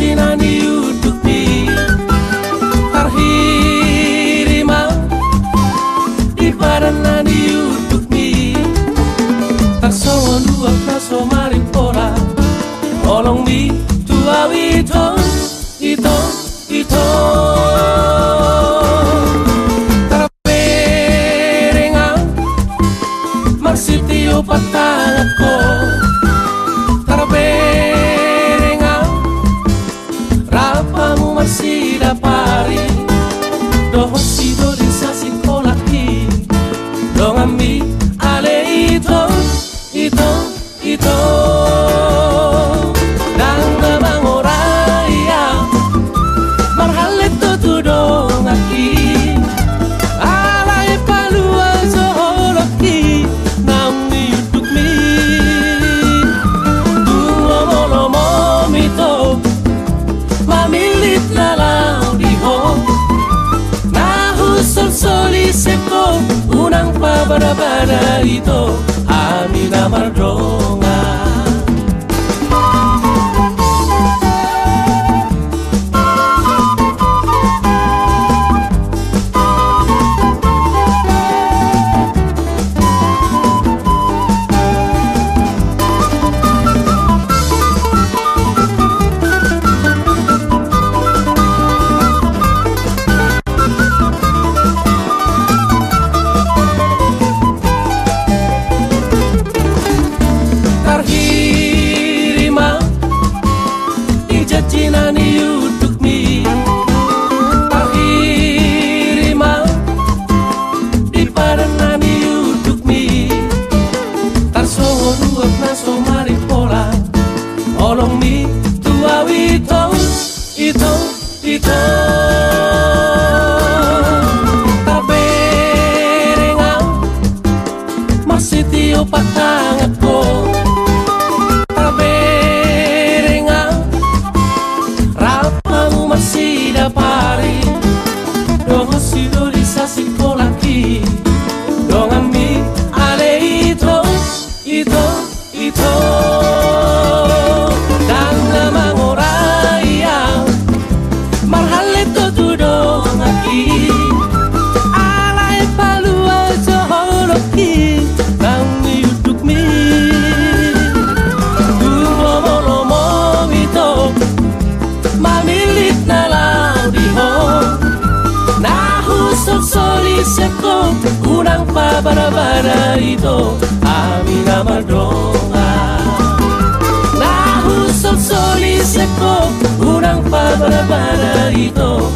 Cinani utukti Tarhirima Di baranani utukti Taksowon dua praso maring pola Olong di Unang pabarabara ito Amin na somari pola. Olong mi tua wito Ito, ito. Taberenga Masitio patangat ko. Taberenga Rapa mo masida pari Dogo sido di sa sikolaki Dongami ale ito, ito, ito Dan namang oraya Marhal ito tudong aki Alay palua sa holoki Nang iutuk mi Dumo-lomo ito Mamilit na lao di ho Nahusok soli seko Unang pabarabara ito Amin na Isip ko, unang pabarabara ito.